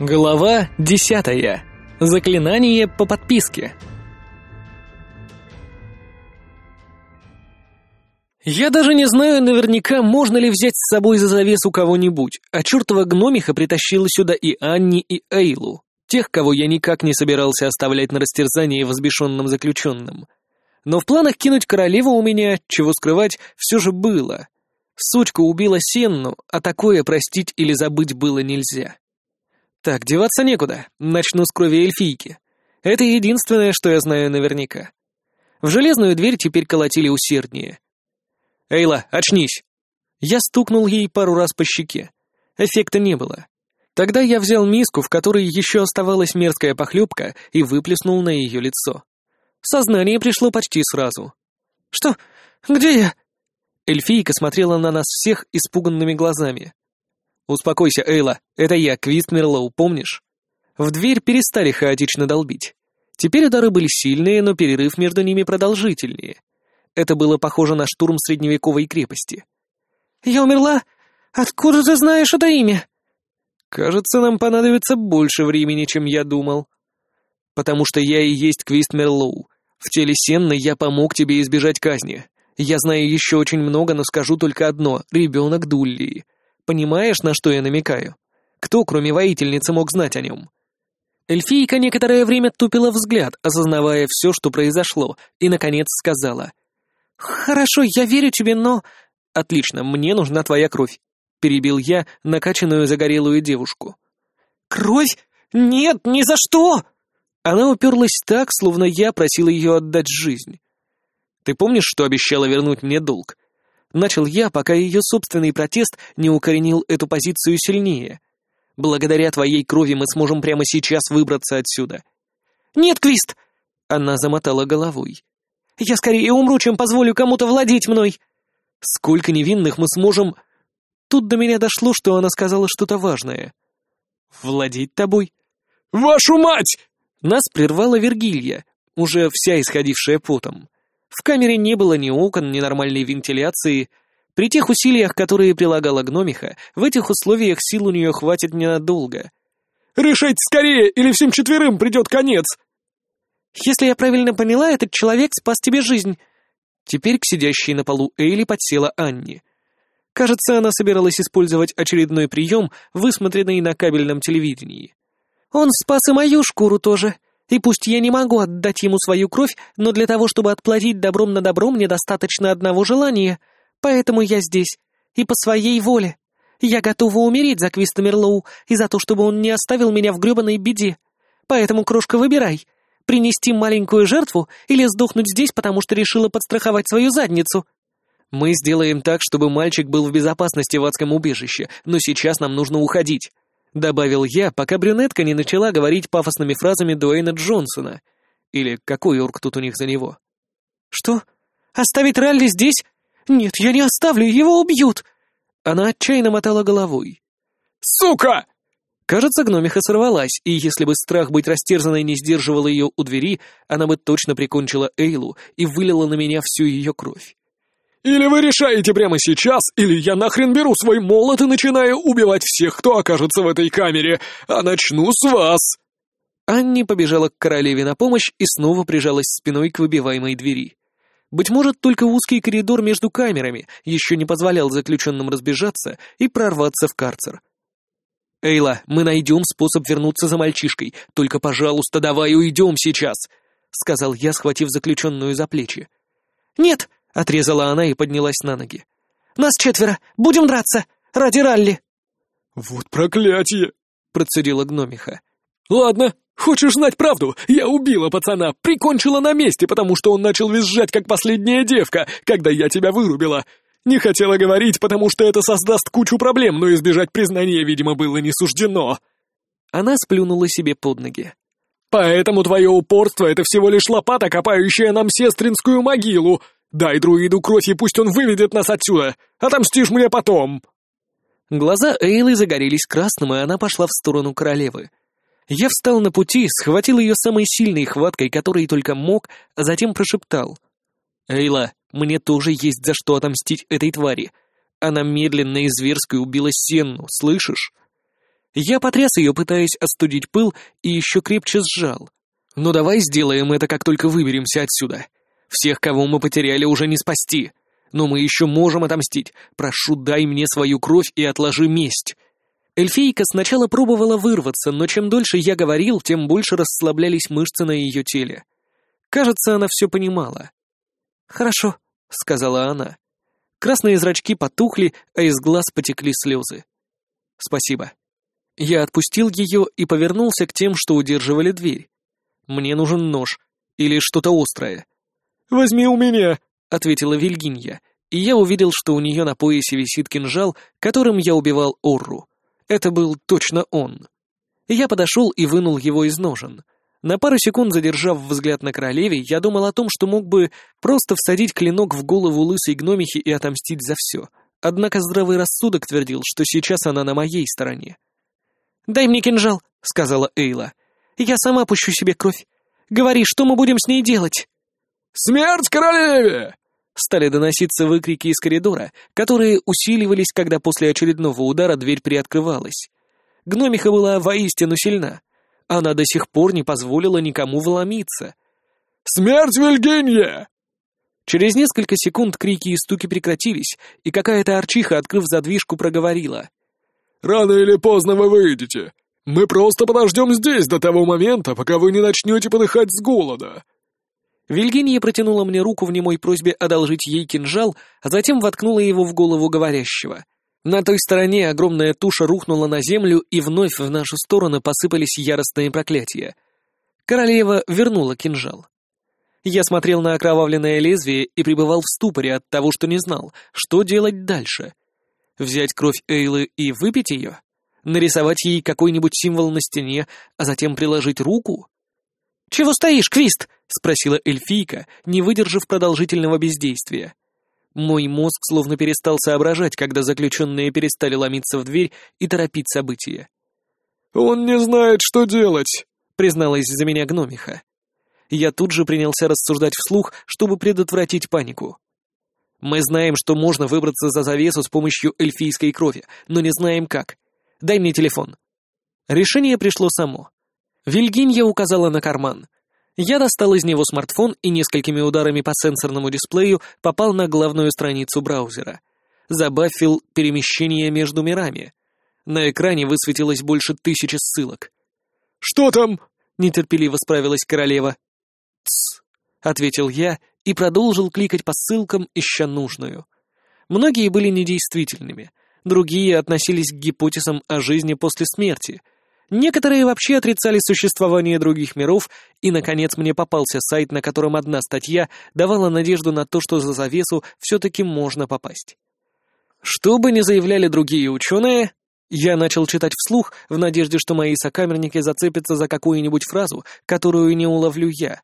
Глава десятая. Заклинание по подписке. Я даже не знаю наверняка, можно ли взять с собой за завесу кого-нибудь, а чертова гномиха притащила сюда и Анни, и Эйлу, тех, кого я никак не собирался оставлять на растерзание возбешенным заключенным. Но в планах кинуть королеву у меня, чего скрывать, все же было. Сучка убила Сенну, а такое простить или забыть было нельзя. Так, деваться некуда, начну с крови эльфийки. Это единственное, что я знаю наверняка. В железную дверь теперь колотили усерднее. «Эйла, очнись!» Я стукнул ей пару раз по щеке. Эффекта не было. Тогда я взял миску, в которой еще оставалась мерзкая похлебка, и выплеснул на ее лицо. Сознание пришло почти сразу. «Что? Где я?» Эльфийка смотрела на нас всех испуганными глазами. «Успокойся, Эйла, это я, Квист Мерлоу, помнишь?» В дверь перестали хаотично долбить. Теперь удары были сильные, но перерыв между ними продолжительнее. Это было похоже на штурм средневековой крепости. «Я умерла? Откуда ты знаешь это имя?» «Кажется, нам понадобится больше времени, чем я думал. Потому что я и есть Квист Мерлоу, в теле Сенны я помог тебе избежать казни. Я знаю еще очень много, но скажу только одно — ребенок Дуллии. Понимаешь, на что я намекаю? Кто, кроме воительницы, мог знать о нем?» Эльфийка некоторое время тупила взгляд, осознавая все, что произошло, и, наконец, сказала. «Хорошо, я верю тебе, но...» «Отлично, мне нужна твоя кровь», — перебил я накачанную загорелую девушку. «Кровь? Нет, ни за что!» Она уперлась так, словно я просил ее отдать жизнь. «Ты помнишь, что обещала вернуть мне долг?» Начал я, пока ее собственный протест не укоренил эту позицию сильнее. «Благодаря твоей крови мы сможем прямо сейчас выбраться отсюда». «Нет, Квист!» Она замотала головой. «Я скорее умру, чем позволю кому-то владеть мной!» «Сколько невинных мы сможем...» Тут до меня дошло, что она сказала что-то важное. «Владеть тобой?» «Вашу мать!» Нас прервала Вергилья, уже вся исходившая потом. В камере не было ни окон, ни нормальной вентиляции. При тех усилиях, которые прилагала гномиха, в этих условиях сил у нее хватит ненадолго. «Решайте скорее, или всем четверым придет конец!» «Если я правильно поняла, этот человек спас тебе жизнь». Теперь к сидящей на полу Эйли подсела Анни. Кажется, она собиралась использовать очередной прием, высмотренный на кабельном телевидении. Он спас и мою шкуру тоже. И пусть я не могу отдать ему свою кровь, но для того, чтобы отплатить добром на добро, мне достаточно одного желания. Поэтому я здесь. И по своей воле. Я готова умереть за Квиста Мерлоу и за то, чтобы он не оставил меня в гребаной беде. Поэтому, крошка, выбирай. Принести маленькую жертву или сдохнуть здесь, потому что решила подстраховать свою задницу. Мы сделаем так, чтобы мальчик был в безопасности в адском убежище, но сейчас нам нужно уходить. Добавил я, пока брюнетка не начала говорить пафосными фразами Дуэйна Джонсона. Или какой орк тут у них за него? «Что? Оставить Ралли здесь? Нет, я не оставлю, его убьют!» Она отчаянно мотала головой. «Сука!» Кажется, гномиха сорвалась, и если бы страх быть растерзанной не сдерживал ее у двери, она бы точно прикончила Эйлу и вылила на меня всю ее кровь. Или вы решаете прямо сейчас, или я нахрен беру свой молот и начинаю убивать всех, кто окажется в этой камере, а начну с вас!» Анни побежала к королеве на помощь и снова прижалась спиной к выбиваемой двери. Быть может, только узкий коридор между камерами еще не позволял заключенным разбежаться и прорваться в карцер. «Эйла, мы найдем способ вернуться за мальчишкой, только, пожалуйста, давай уйдем сейчас!» — сказал я, схватив заключенную за плечи. «Нет!» Отрезала она и поднялась на ноги. «Нас четверо! Будем драться! Ради ралли!» «Вот проклятие!» — процедила гномиха. «Ладно, хочешь знать правду? Я убила пацана, прикончила на месте, потому что он начал визжать, как последняя девка, когда я тебя вырубила. Не хотела говорить, потому что это создаст кучу проблем, но избежать признания, видимо, было не суждено». Она сплюнула себе под ноги. «Поэтому твое упорство — это всего лишь лопата, копающая нам сестринскую могилу, Дай друиду кровь, и пусть он выведет нас отсюда! Отомстишь мне потом!» Глаза Эйлы загорелись красным, и она пошла в сторону королевы. Я встал на пути, схватил ее самой сильной хваткой, которой только мог, а затем прошептал. «Эйла, мне тоже есть за что отомстить этой твари. Она медленно и зверски убила Сенну, слышишь?» Я потряс ее, пытаясь остудить пыл, и еще крепче сжал. «Ну давай сделаем это, как только выберемся отсюда. Всех, кого мы потеряли, уже не спасти. Но мы еще можем отомстить. Прошу, дай мне свою кровь и отложи месть». Эльфийка сначала пробовала вырваться, но чем дольше я говорил, тем больше расслаблялись мышцы на ее теле. Кажется, она все понимала. «Хорошо», — сказала она. Красные зрачки потухли, а из глаз потекли слезы. «Спасибо». Я отпустил ее и повернулся к тем, что удерживали дверь. «Мне нужен нож. Или что-то острое». «Возьми у меня», — ответила Вильгинья, и я увидел, что у нее на поясе висит кинжал, которым я убивал Орру. Это был точно он. Я подошел и вынул его из ножен. На пару секунд задержав взгляд на королеве, я думал о том, что мог бы просто всадить клинок в голову лысой гномихи и отомстить за все. Однако здравый рассудок твердил, что сейчас она на моей стороне. «Дай мне кинжал», — сказала Эйла. «Я сама пущу себе кровь. Говори, что мы будем с ней делать?» «Смерть королеве!» Стали доноситься выкрики из коридора, которые усиливались, когда после очередного удара дверь приоткрывалась. Гномиха была воистину сильна. Она до сих пор не позволила никому вломиться. «Смерть Вильгинье!» Через несколько секунд крики и стуки прекратились, и какая-то арчиха, открыв задвижку, проговорила. «Рано или поздно вы выйдете. Мы просто подождем здесь до того момента, пока вы не начнете подыхать с голода». Вильгинья протянула мне руку в немой просьбе одолжить ей кинжал, а затем воткнула его в голову говорящего. На той стороне огромная туша рухнула на землю, и вновь в нашу сторону посыпались яростные проклятия. Королева вернула кинжал. Я смотрел на окровавленное лезвие и пребывал в ступоре от того, что не знал, что делать дальше. Взять кровь Эйлы и выпить ее? Нарисовать ей какой-нибудь символ на стене, а затем приложить руку? «Чего стоишь, Квист?» — спросила эльфийка, не выдержав продолжительного бездействия. Мой мозг словно перестал соображать, когда заключенные перестали ломиться в дверь и торопить события. «Он не знает, что делать», — призналась за меня гномиха. Я тут же принялся рассуждать вслух, чтобы предотвратить панику. Мы знаем, что можно выбраться за завесу с помощью эльфийской крови, но не знаем как. Дай мне телефон. Решение пришло само. Вильгинья указала на карман. Я достал из него смартфон и несколькими ударами по сенсорному дисплею попал на главную страницу браузера. Забафил перемещение между мирами. На экране высветилось больше тысячи ссылок. «Что там?» — нетерпеливо справилась королева. «Тсс», — ответил я и продолжил кликать по ссылкам, ища нужную. Многие были недействительными, другие относились к гипотезам о жизни после смерти — Некоторые вообще отрицали существование других миров, и, наконец, мне попался сайт, на котором одна статья давала надежду на то, что за завесу все-таки можно попасть. Что бы ни заявляли другие ученые, я начал читать вслух в надежде, что мои сокамерники зацепятся за какую-нибудь фразу, которую не уловлю я.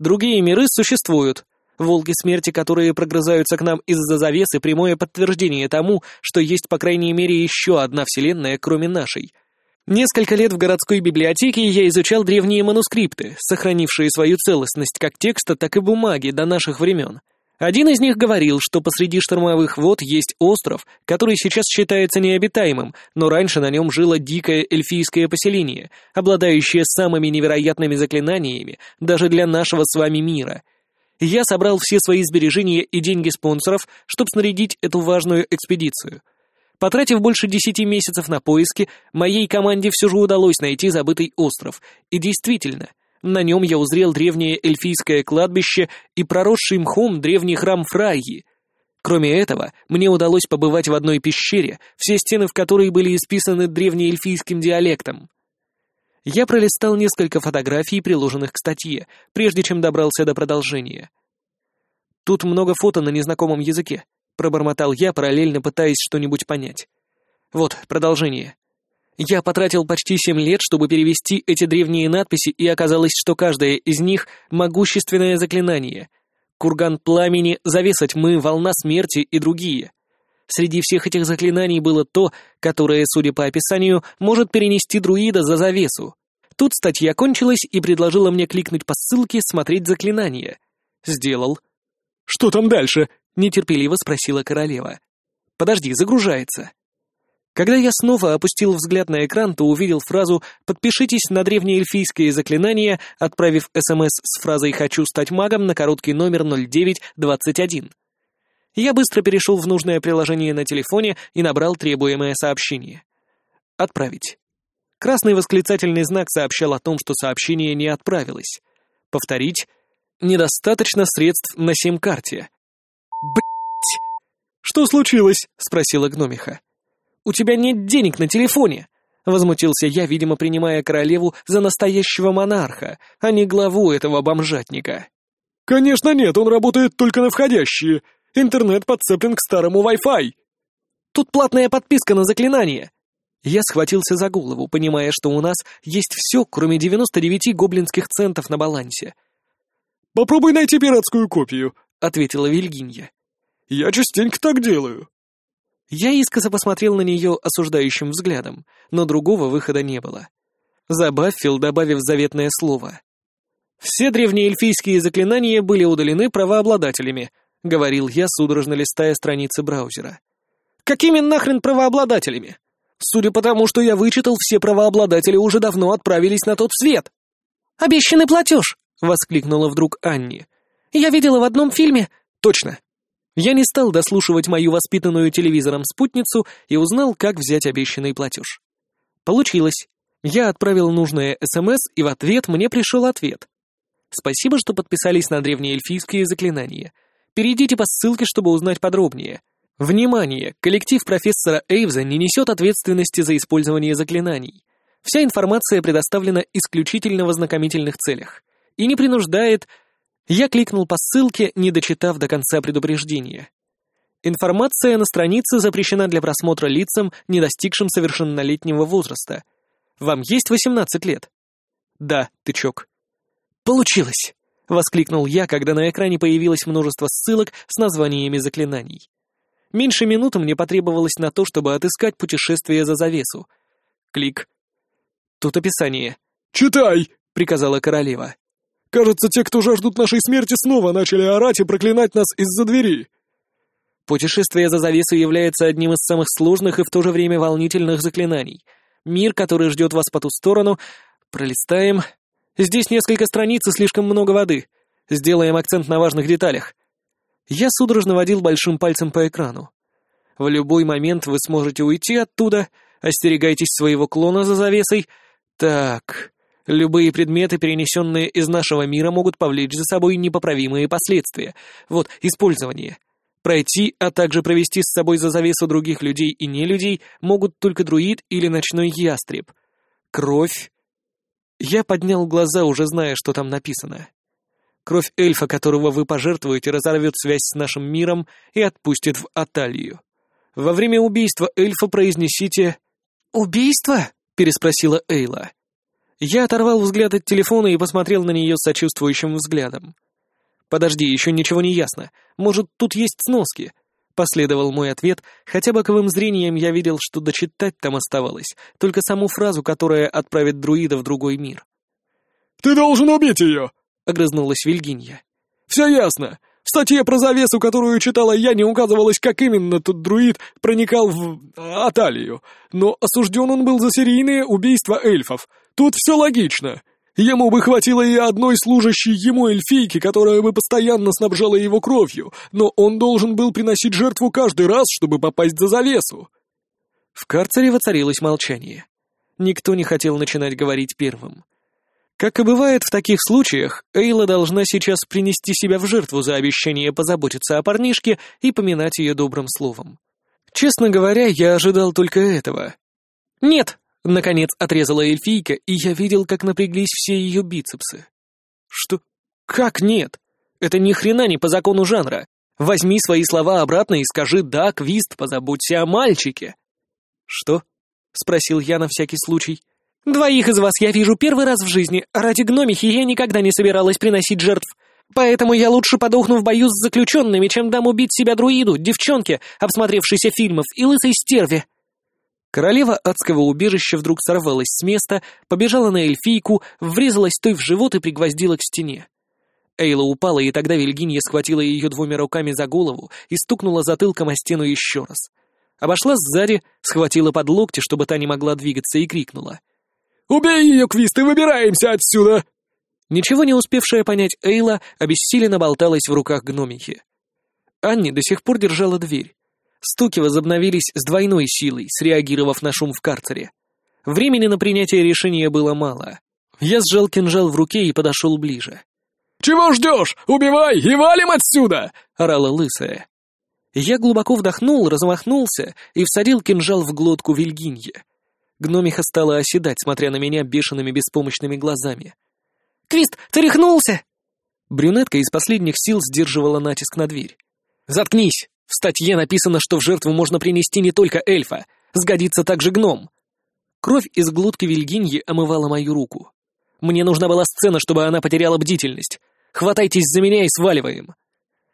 Другие миры существуют. Волки смерти, которые прогрызаются к нам из-за завесы, прямое подтверждение тому, что есть по крайней мере еще одна вселенная, кроме нашей — Несколько лет в городской библиотеке я изучал древние манускрипты, сохранившие свою целостность как текста, так и бумаги до наших времен. Один из них говорил, что посреди штормовых вод есть остров, который сейчас считается необитаемым, но раньше на нем жило дикое эльфийское поселение, обладающее самыми невероятными заклинаниями даже для нашего с вами мира. Я собрал все свои сбережения и деньги спонсоров, чтобы снарядить эту важную экспедицию — Потратив больше десяти месяцев на поиски, моей команде все же удалось найти забытый остров. И действительно, на нем я узрел древнее эльфийское кладбище и проросший мхом древний храм Фрайи. Кроме этого, мне удалось побывать в одной пещере, все стены в которой были исписаны древнеэльфийским диалектом. Я пролистал несколько фотографий, приложенных к статье, прежде чем добрался до продолжения. Тут много фото на незнакомом языке. — пробормотал я, параллельно пытаясь что-нибудь понять. Вот, продолжение. Я потратил почти семь лет, чтобы перевести эти древние надписи, и оказалось, что каждая из них — могущественное заклинание. Курган пламени, завеса тьмы, волна смерти и другие. Среди всех этих заклинаний было то, которое, судя по описанию, может перенести друида за завесу. Тут статья кончилась и предложила мне кликнуть по ссылке «Смотреть заклинания». Сделал. «Что там дальше?» — нетерпеливо спросила королева. «Подожди, загружается». Когда я снова опустил взгляд на экран, то увидел фразу «Подпишитесь на древнеэльфийские заклинания», отправив СМС с фразой «Хочу стать магом» на короткий номер 0921. Я быстро перешел в нужное приложение на телефоне и набрал требуемое сообщение. «Отправить». Красный восклицательный знак сообщал о том, что сообщение не отправилось. Повторить. Недостаточно средств на сим-карте. Что случилось? спросила гномиха. У тебя нет денег на телефоне. Возмутился я, видимо, принимая королеву за настоящего монарха, а не главу этого бомжатника. «Конечно нет, он работает только на входящие. Интернет подцеплен к старому Wi-Fi». «Тут платная подписка на заклинание». Я схватился за голову, понимая, что у нас есть все, кроме 99 гоблинских центов на балансе. «Попробуй найти пиратскую копию», — ответила Вильгинья. «Я частенько так делаю». Я искоса посмотрел на нее осуждающим взглядом, но другого выхода не было. Забавил, добавив заветное слово. «Все древнеэльфийские заклинания были удалены правообладателями», — говорил я, судорожно листая страницы браузера. «Какими нахрен правообладателями? Судя по тому, что я вычитал, все правообладатели уже давно отправились на тот свет». «Обещанный платеж!» — воскликнула вдруг Анни. «Я видела в одном фильме...» «Точно, я не стал дослушивать мою воспитанную телевизором спутницу и узнал, как взять обещанный платеж. Получилось. Я отправил нужное СМС, и в ответ мне пришел ответ. Спасибо, что подписались на древнеэльфийские заклинания. Перейдите по ссылке, чтобы узнать подробнее. Внимание! Коллектив профессора Эйвза не несет ответственности за использование заклинаний. Вся информация предоставлена исключительно в ознакомительных целях и не принуждает я кликнул по ссылке, не дочитав до конца предупреждения. Информация на странице запрещена для просмотра лицам, не достигшим совершеннолетнего возраста. Вам есть 18 лет? Да, тычок. Получилось! Воскликнул я, когда на экране появилось множество ссылок с названиями заклинаний. Меньше минуты мне потребовалось на то, чтобы отыскать путешествие за завесу. Клик. Тут описание. «Читай!» — приказала королева. Кажется, те, кто жаждут нашей смерти, снова начали орать и проклинать нас из-за двери. Путешествие за завесу является одним из самых сложных и в то же время волнительных заклинаний. Мир, который ждет вас по ту сторону. Пролистаем. Здесь несколько страниц и слишком много воды. Сделаем акцент на важных деталях. Я судорожно водил большим пальцем по экрану. В любой момент вы сможете уйти оттуда. Остерегайтесь своего клона за завесой. Так, Любые предметы, перенесенные из нашего мира, могут повлечь за собой непоправимые последствия. Вот, использование. Пройти, а также провести с собой за завесу других людей и нелюдей могут только друид или ночной ястреб. Кровь. Я поднял глаза, уже зная, что там написано. Кровь эльфа, которого вы пожертвуете, разорвет связь с нашим миром и отпустит в Аталию. Во время убийства эльфа произнесите «Убийство?» — переспросила Эйла. Я оторвал взгляд от телефона и посмотрел на нее сочувствующим взглядом. «Подожди, еще ничего не ясно. Может, тут есть сноски?» Последовал мой ответ, хотя боковым зрением я видел, что дочитать там оставалось, только саму фразу, которая отправит друида в другой мир. «Ты должен убить ее!» — огрызнулась Вильгинья. «Все ясно. В статье про завесу, которую читала я, не указывалось, как именно тот друид проникал в... Аталию. Но осужден он был за серийное убийство эльфов, Тут все логично. Ему бы хватило и одной служащей ему эльфийки, которая бы постоянно снабжала его кровью, но он должен был приносить жертву каждый раз, чтобы попасть за завесу. В карцере воцарилось молчание. Никто не хотел начинать говорить первым. Как и бывает в таких случаях, Эйла должна сейчас принести себя в жертву за обещание позаботиться о парнишке и поминать ее добрым словом. Честно говоря, я ожидал только этого. «Нет!» Наконец отрезала эльфийка, и я видел, как напряглись все ее бицепсы. Что? Как нет? Это ни хрена не по закону жанра. Возьми свои слова обратно и скажи «да, Квист, позаботься о мальчике». «Что?» — спросил я на всякий случай. «Двоих из вас я вижу первый раз в жизни, ради гномихи я никогда не собиралась приносить жертв. Поэтому я лучше подохну в бою с заключенными, чем дам убить себя друиду, девчонке, обсмотревшейся фильмов, и лысой стерве». Королева адского убежища вдруг сорвалась с места, побежала на эльфийку, врезалась той в живот и пригвоздила к стене. Эйла упала, и тогда Вильгинья схватила ее двумя руками за голову и стукнула затылком о стену еще раз. Обошла сзади, схватила под локти, чтобы та не могла двигаться, и крикнула. «Убей ее, Квист, и выбираемся отсюда!» Ничего не успевшая понять Эйла обессиленно болталась в руках гномихи. Анни до сих пор держала дверь. Стуки возобновились с двойной силой, среагировав на шум в карцере. Времени на принятие решения было мало. Я сжал кинжал в руке и подошел ближе. «Чего ждешь? Убивай и валим отсюда!» — орала лысая. Я глубоко вдохнул, размахнулся и всадил кинжал в глотку Вильгинье. Гномиха стала оседать, смотря на меня бешеными беспомощными глазами. «Квист, ты рехнулся?» Брюнетка из последних сил сдерживала натиск на дверь. «Заткнись! В статье написано, что в жертву можно принести не только эльфа. Сгодится также гном». Кровь из глотки Вильгиньи омывала мою руку. Мне нужна была сцена, чтобы она потеряла бдительность. Хватайтесь за меня и сваливаем.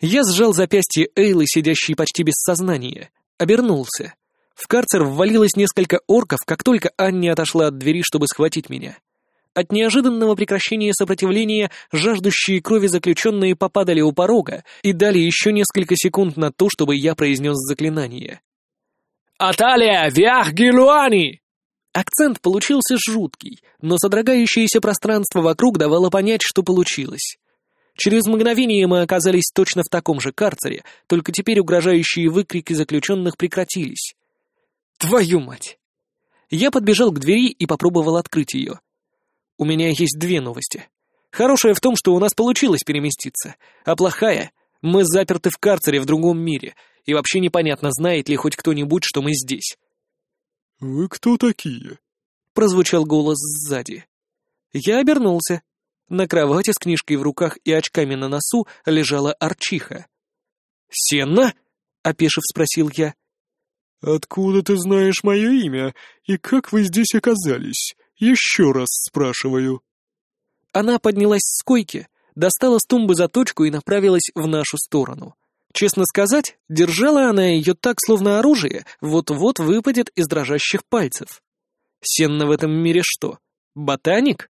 Я сжал запястье Эйлы, сидящей почти без сознания. Обернулся. В карцер ввалилось несколько орков, как только Анни отошла от двери, чтобы схватить меня. От неожиданного прекращения сопротивления жаждущие крови заключенные попадали у порога и дали еще несколько секунд на то, чтобы я произнес заклинание. «Аталия, вях гелуани!» Акцент получился жуткий, но содрогающееся пространство вокруг давало понять, что получилось. Через мгновение мы оказались точно в таком же карцере, только теперь угрожающие выкрики заключенных прекратились. «Твою мать!» Я подбежал к двери и попробовал открыть ее. У меня есть две новости. Хорошая в том, что у нас получилось переместиться, а плохая — мы заперты в карцере в другом мире, и вообще непонятно, знает ли хоть кто-нибудь, что мы здесь. «Вы кто такие?» — прозвучал голос сзади. Я обернулся. На кровати с книжкой в руках и очками на носу лежала Арчиха. «Сенна?» — опешив спросил я. «Откуда ты знаешь мое имя, и как вы здесь оказались?» Еще раз спрашиваю». Она поднялась с койки, достала с тумбы заточку и направилась в нашу сторону. Честно сказать, держала она ее так, словно оружие, вот-вот выпадет из дрожащих пальцев. Сенна в этом мире что, ботаник?